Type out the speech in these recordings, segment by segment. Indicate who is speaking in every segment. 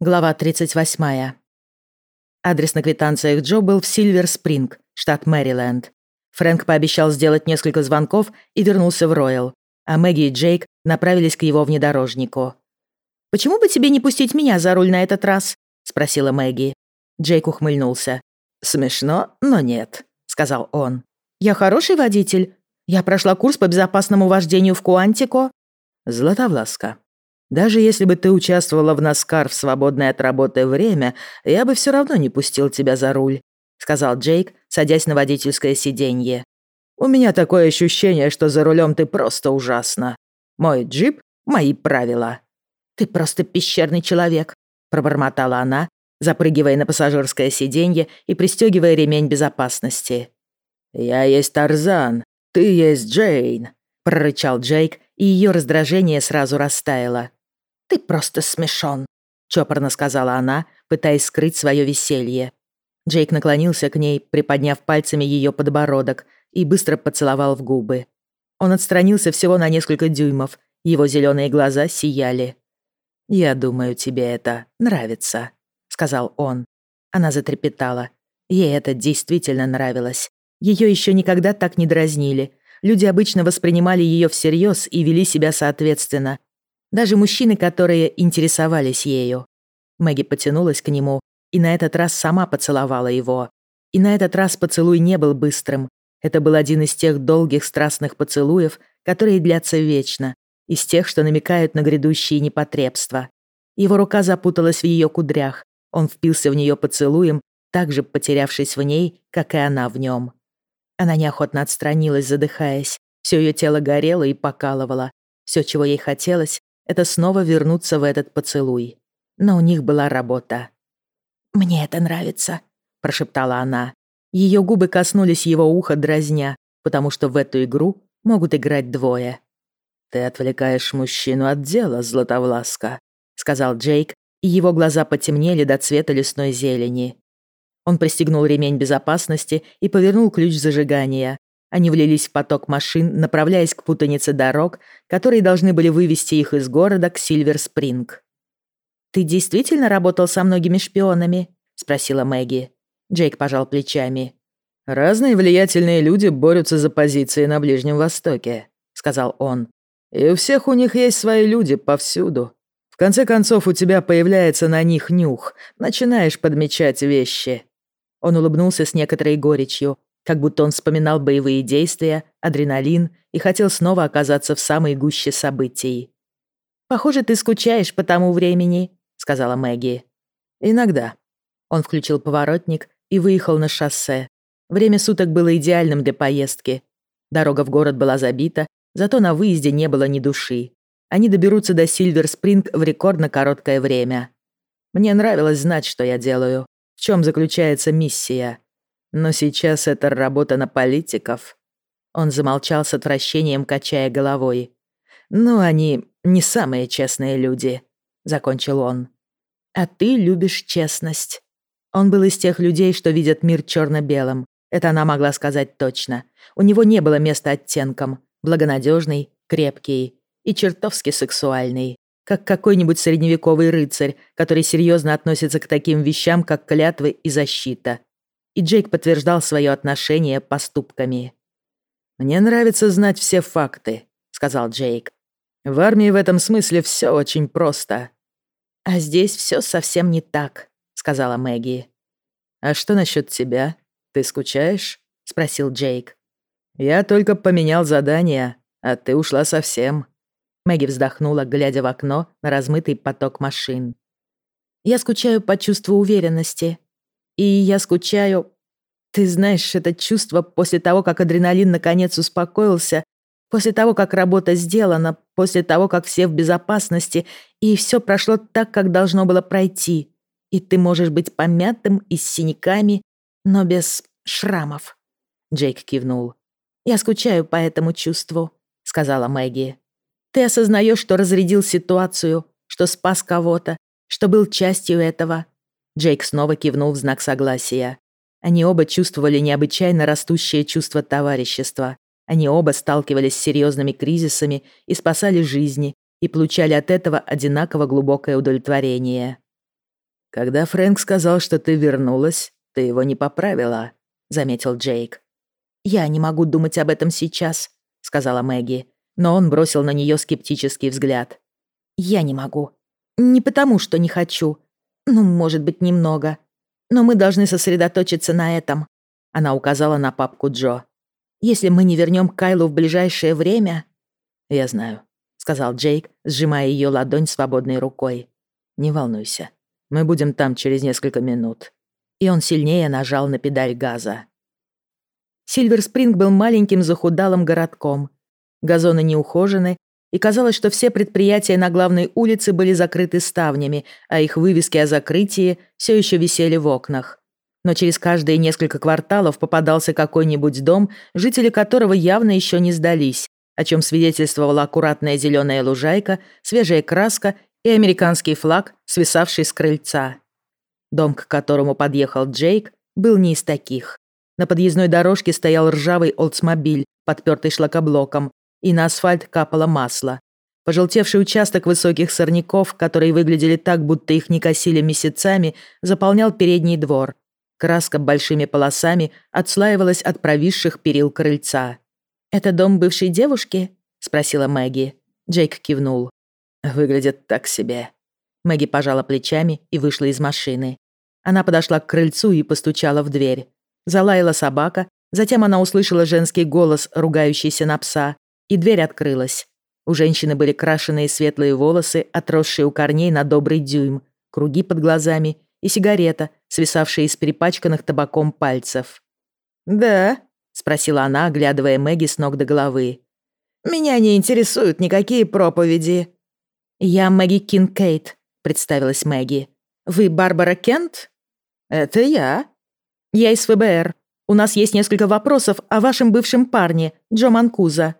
Speaker 1: Глава 38. Адрес на квитанциях Джо был в Сильвер-Спринг, штат Мэриленд. Фрэнк пообещал сделать несколько звонков и вернулся в Роyal, а Мэгги и Джейк направились к его внедорожнику. «Почему бы тебе не пустить меня за руль на этот раз?» — спросила Мэгги. Джейк ухмыльнулся. «Смешно, но нет», — сказал он. «Я хороший водитель. Я прошла курс по безопасному вождению в Куантико».
Speaker 2: «Златовласка, даже если бы ты участвовала в Наскар в свободное от работы время, я бы все равно не пустил тебя за руль», — сказал Джейк, садясь на водительское сиденье. «У меня такое ощущение, что за рулем ты просто ужасно. Мой джип — мои правила».
Speaker 1: «Ты просто пещерный человек», — пробормотала она, запрыгивая на пассажирское сиденье и пристегивая ремень безопасности.
Speaker 2: «Я есть Тарзан, ты есть Джейн», — прорычал Джейк, и ее раздражение сразу растаяло.
Speaker 1: «Ты просто смешон», — чопорно сказала она, пытаясь скрыть свое веселье. Джейк наклонился к ней, приподняв пальцами ее подбородок, и быстро поцеловал в губы. Он отстранился всего на несколько дюймов, его зеленые глаза сияли. «Я думаю, тебе это нравится», — сказал он. Она затрепетала. Ей это действительно нравилось. Ее еще никогда так не дразнили. Люди обычно воспринимали ее всерьез и вели себя соответственно. Даже мужчины, которые интересовались ею. Мэгги потянулась к нему и на этот раз сама поцеловала его. И на этот раз поцелуй не был быстрым. Это был один из тех долгих страстных поцелуев, которые длятся вечно, из тех, что намекают на грядущие непотребства. Его рука запуталась в ее кудрях. Он впился в нее поцелуем, так же потерявшись в ней, как и она в нем. Она неохотно отстранилась, задыхаясь. Все ее тело горело и покалывало. Все, чего ей хотелось, это снова вернуться в этот поцелуй. Но у них была работа. «Мне это нравится», — прошептала она. Ее губы коснулись его уха дразня, потому что в эту игру могут играть двое.
Speaker 2: «Ты отвлекаешь мужчину от дела, Златовласка», — сказал Джейк, и его глаза потемнели до цвета лесной зелени.
Speaker 1: Он пристегнул ремень безопасности и повернул ключ зажигания. Они влились в поток машин, направляясь к путанице дорог, которые должны были вывести их из города к Сильвер-Спринг. «Ты действительно работал со многими шпионами?» — спросила Мэгги. Джейк пожал плечами.
Speaker 2: «Разные влиятельные люди борются за позиции на Ближнем Востоке», — сказал он. «И у всех у них есть свои люди повсюду. В конце концов, у тебя появляется на них нюх, начинаешь подмечать вещи».
Speaker 1: Он улыбнулся с некоторой горечью, как будто он вспоминал боевые действия, адреналин и хотел снова оказаться в самой гуще событий. «Похоже, ты скучаешь по тому времени», — сказала Мэгги.
Speaker 2: «Иногда».
Speaker 1: Он включил поворотник и выехал на шоссе. Время суток было идеальным для поездки. Дорога в город была забита, зато на выезде не было ни души. Они доберутся до Сильвер-Спринг в рекордно короткое время. Мне нравилось знать, что я делаю, в чем заключается миссия. Но сейчас это работа на политиков. Он замолчал с отвращением, качая головой. «Ну, они не самые честные люди», — закончил он. «А ты любишь честность». Он был из тех людей, что видят мир черно-белым. Это она могла сказать точно. У него не было места оттенкам. Благонадежный, крепкий и чертовски сексуальный. Как какой-нибудь средневековый рыцарь, который серьезно относится к таким вещам, как клятвы и защита и Джейк подтверждал свое отношение поступками.
Speaker 2: «Мне нравится знать все факты», — сказал Джейк. «В армии в этом смысле все очень просто».
Speaker 1: «А здесь все совсем не так», — сказала Мэгги.
Speaker 2: «А что насчет тебя? Ты скучаешь?» — спросил Джейк.
Speaker 1: «Я только поменял задание, а ты ушла совсем». Мэгги вздохнула, глядя в окно на размытый поток машин. «Я скучаю по чувству уверенности», и я скучаю... Ты знаешь, это чувство после того, как адреналин наконец успокоился, после того, как работа сделана, после того, как все в безопасности, и все прошло так, как должно было пройти. И ты можешь быть помятым и с синяками, но без шрамов. Джейк кивнул. «Я скучаю по этому чувству», — сказала Мэгги. «Ты осознаешь, что разрядил ситуацию, что спас кого-то, что был частью этого, Джейк снова кивнул в знак согласия. Они оба чувствовали необычайно растущее чувство товарищества. Они оба сталкивались с серьезными кризисами и спасали жизни, и получали от этого одинаково глубокое удовлетворение.
Speaker 2: «Когда Фрэнк сказал, что ты вернулась, ты его не поправила», — заметил Джейк.
Speaker 1: «Я не могу думать об этом сейчас», — сказала Мэгги, но он бросил на нее скептический взгляд. «Я не могу. Не потому, что не хочу. Ну, может быть, немного. Но мы должны сосредоточиться на этом». Она указала на папку Джо. «Если мы не вернем Кайлу в ближайшее время...»
Speaker 2: «Я знаю», — сказал Джейк, сжимая ее ладонь свободной рукой. «Не волнуйся. Мы будем там через несколько минут». И он сильнее нажал на педаль газа.
Speaker 1: Сильвер-Спринг был маленьким захудалым городком. Газоны не ухожены, и казалось, что все предприятия на главной улице были закрыты ставнями, а их вывески о закрытии все еще висели в окнах. Но через каждые несколько кварталов попадался какой-нибудь дом, жители которого явно еще не сдались, о чем свидетельствовала аккуратная зеленая лужайка, свежая краска и американский флаг, свисавший с крыльца. Дом, к которому подъехал Джейк, был не из таких. На подъездной дорожке стоял ржавый олдсмобиль, подпертый шлакоблоком, и на асфальт капало масло. Пожелтевший участок высоких сорняков, которые выглядели так, будто их не косили месяцами, заполнял передний двор. Краска большими полосами отслаивалась от провисших перил крыльца. «Это дом бывшей девушки?» — спросила Мэгги. Джейк кивнул.
Speaker 2: «Выглядит так себе».
Speaker 1: Мэгги пожала плечами и вышла из машины. Она подошла к крыльцу и постучала в дверь. Залаяла собака, затем она услышала женский голос, ругающийся на пса, и дверь открылась. У женщины были крашеные светлые волосы, отросшие у корней на добрый дюйм, круги под глазами и сигарета, свисавшая из перепачканных табаком пальцев.
Speaker 3: «Да?»
Speaker 1: — спросила она, оглядывая Мэгги с ног до головы.
Speaker 3: «Меня не интересуют никакие проповеди».
Speaker 1: «Я Мэгги Кинкейт», — представилась Мэгги. «Вы Барбара Кент?»
Speaker 3: «Это я».
Speaker 1: «Я из ФБР. У нас есть несколько вопросов о вашем бывшем парне, Джо Манкуза».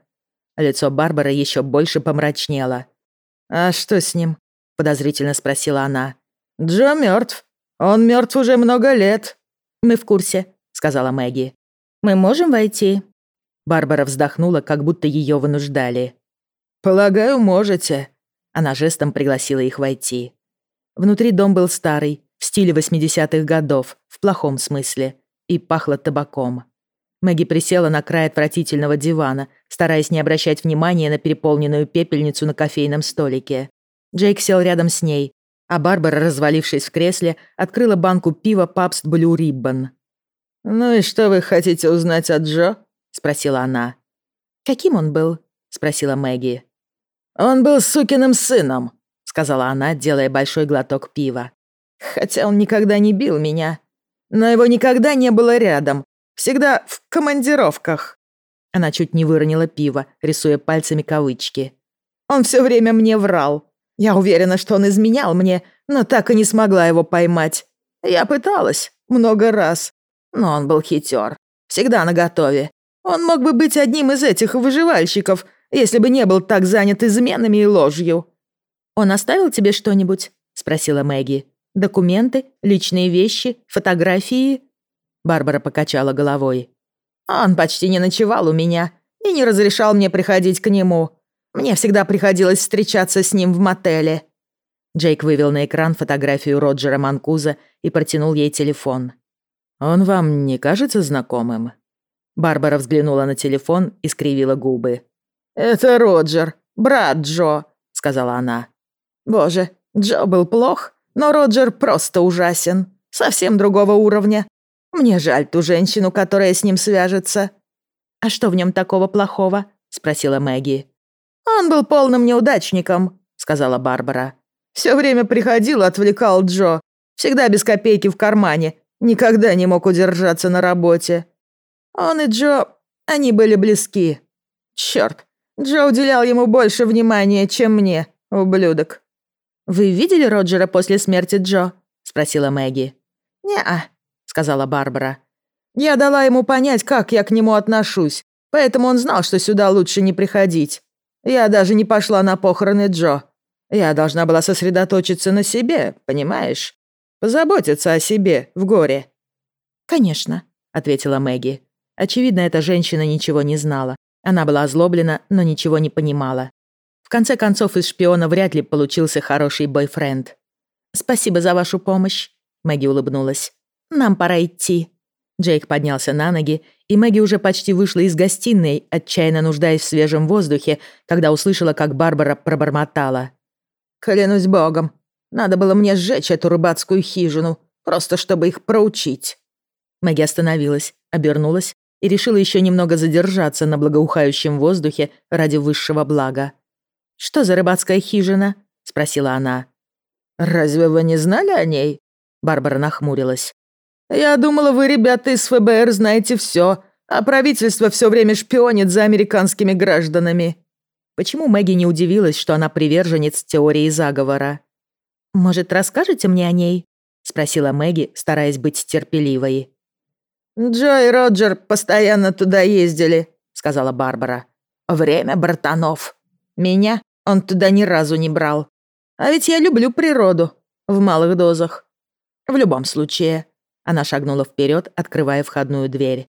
Speaker 1: Лицо Барбары еще больше помрачнело.
Speaker 3: «А что с ним?» — подозрительно спросила она.
Speaker 2: «Джо мертв. Он мертв уже много лет».
Speaker 1: «Мы в курсе», — сказала Мэгги. «Мы можем войти?» Барбара вздохнула, как будто ее вынуждали.
Speaker 2: «Полагаю, можете».
Speaker 1: Она жестом пригласила их войти. Внутри дом был старый, в стиле 80-х годов, в плохом смысле, и пахло табаком. Мэгги присела на край отвратительного дивана, стараясь не обращать внимания на переполненную пепельницу на кофейном столике. Джейк сел рядом с ней, а Барбара, развалившись в кресле, открыла банку пива Пабст Блю Риббон.
Speaker 2: «Ну и что вы хотите узнать от Джо?» — спросила она.
Speaker 1: «Каким он был?» — спросила Мэгги.
Speaker 2: «Он был сукиным сыном», — сказала она, делая большой глоток пива. «Хотя он никогда не бил меня. Но его никогда не было рядом, Всегда в командировках».
Speaker 1: Она чуть не выронила пиво, рисуя пальцами кавычки.
Speaker 3: «Он все время мне врал. Я уверена, что он изменял мне, но так и не смогла его поймать. Я пыталась много раз, но он был хитер. Всегда наготове. Он мог бы быть одним из этих выживальщиков, если бы не был так занят изменами и ложью».
Speaker 1: «Он оставил тебе что-нибудь?» — спросила Мэгги. «Документы, личные вещи, фотографии?» Барбара покачала головой.
Speaker 3: «Он почти не ночевал у меня и не разрешал мне приходить к нему. Мне всегда приходилось встречаться с ним в мотеле».
Speaker 1: Джейк вывел на экран фотографию Роджера Манкуза и протянул ей телефон.
Speaker 2: «Он вам не кажется знакомым?»
Speaker 1: Барбара взглянула на телефон и скривила губы.
Speaker 3: «Это Роджер, брат Джо», — сказала она. «Боже, Джо был плох, но Роджер просто ужасен. Совсем другого уровня. Мне жаль ту женщину, которая с ним свяжется».
Speaker 1: «А что в нем такого плохого?» — спросила Мэгги.
Speaker 3: «Он был полным неудачником», — сказала Барбара. «Все время приходил, отвлекал Джо. Всегда без копейки в кармане. Никогда не мог удержаться на работе. Он и Джо, они были близки. Черт, Джо уделял ему больше внимания, чем мне, ублюдок».
Speaker 1: «Вы видели Роджера после смерти Джо?» — спросила Мэгги.
Speaker 3: «Не-а», сказала Барбара. «Я дала ему понять, как я к нему отношусь, поэтому он знал, что сюда лучше не приходить. Я даже не пошла на похороны Джо. Я должна была сосредоточиться на себе, понимаешь? Позаботиться о себе в горе».
Speaker 1: «Конечно», — ответила Мэгги. Очевидно, эта женщина ничего не знала. Она была озлоблена, но ничего не понимала. В конце концов, из шпиона вряд ли получился хороший бойфренд. «Спасибо за вашу помощь», — Мэгги улыбнулась. «Нам пора идти». Джейк поднялся на ноги, и Мэгги уже почти вышла из гостиной, отчаянно нуждаясь в свежем воздухе, когда услышала, как Барбара пробормотала.
Speaker 3: «Клянусь богом, надо было мне сжечь эту рыбацкую хижину, просто чтобы их проучить».
Speaker 1: Мэгги остановилась, обернулась и решила еще немного задержаться на благоухающем воздухе ради высшего блага. «Что за рыбацкая хижина?» — спросила она.
Speaker 3: «Разве вы не знали о ней?» Барбара нахмурилась. «Я думала, вы, ребята из ФБР, знаете все, а правительство все время шпионит за американскими гражданами».
Speaker 1: Почему Мэгги не удивилась, что она приверженец теории заговора? «Может, расскажете мне о ней?» — спросила Мэгги, стараясь быть терпеливой.
Speaker 3: «Джо и Роджер постоянно туда ездили», — сказала Барбара. «Время братанов. Меня он туда ни разу не брал. А ведь я люблю природу. В малых дозах. В любом случае».
Speaker 1: Она шагнула вперед, открывая входную дверь.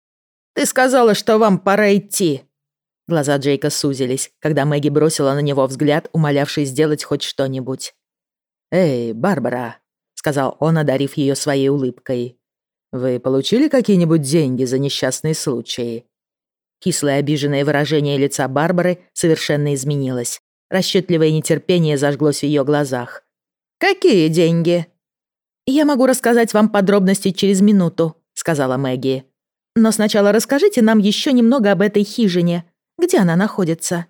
Speaker 3: «Ты сказала, что вам пора идти».
Speaker 1: Глаза Джейка сузились, когда Мэгги бросила на него взгляд, умолявший сделать хоть что-нибудь. «Эй, Барбара», — сказал он, одарив ее своей улыбкой. «Вы получили какие-нибудь деньги за несчастные случаи?» Кислое обиженное выражение лица Барбары совершенно изменилось. Расчетливое нетерпение зажглось в ее глазах.
Speaker 3: «Какие деньги?»
Speaker 1: «Я могу рассказать вам подробности через минуту», — сказала Мэгги. «Но сначала расскажите нам еще немного об этой хижине. Где она находится?»